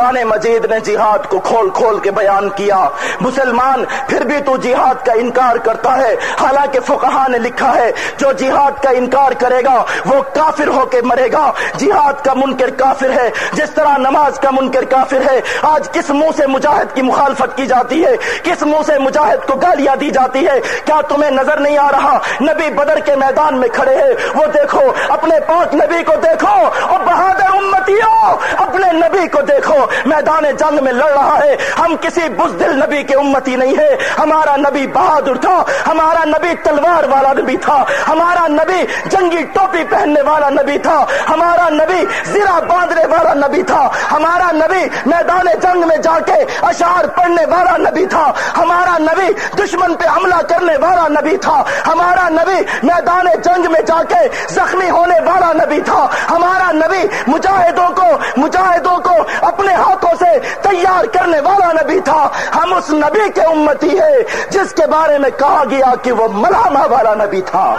قرآن مجید نے جہاد کو کھول کھول کے بیان کیا۔ مسلمان پھر بھی تو جہاد کا انکار کرتا ہے۔ حالانکہ فقہا نے لکھا ہے، جو جہاد کا انکار کرے گا، وہ کافر ہو کے مرے گا۔ جہاد کا منکر کافر ہے۔ جس طرح نماز کا منکر کافر ہے، آج کس منہ سے مجاہد کی مخالفت کی جاتی ہے؟ کس منہ سے مجاہد کو گالیاں دی جاتی ہے؟ کیا تمہیں نظر نہیں آ رہا؟ نبی بدر کے میدان میں کھڑے ہیں۔ وہ دیکھو، اپنے پاک نبی کو دیکھو اور بہادر امتیوں اپنے نبی کو دیکھو، میدان جنگ میں لڑ رہا ہے۔ ہم کسی بزدل نبی کے امتی نہیں ہے ہمارا نبی بہادر تھا، ہمارا نبی تلوار والا نبی تھا، ہمارا نبی جنگی ٹوپی پہننے والا نبی تھا، ہمارا نبی زیرہ باندھنے والا نبی تھا، ہمارا نبی میدان جنگ میں جا کے اشار پڑھنے والا نبی تھا، ہمارا نبی دشمن پہ حملہ کرنے والا نبی تھا، ہمارا نبی میدان جنگ میں جا کے زخمی ہونے والا نبی تھا نبی مجاہدوں کو مجاہدوں کو اپنے ہاتھوں سے تیار کرنے والا نبی تھا۔ ہم اس نبی کے امتی ہے جس کے بارے میں کہا گیا کہ وہ ملامہ والا نبی تھا۔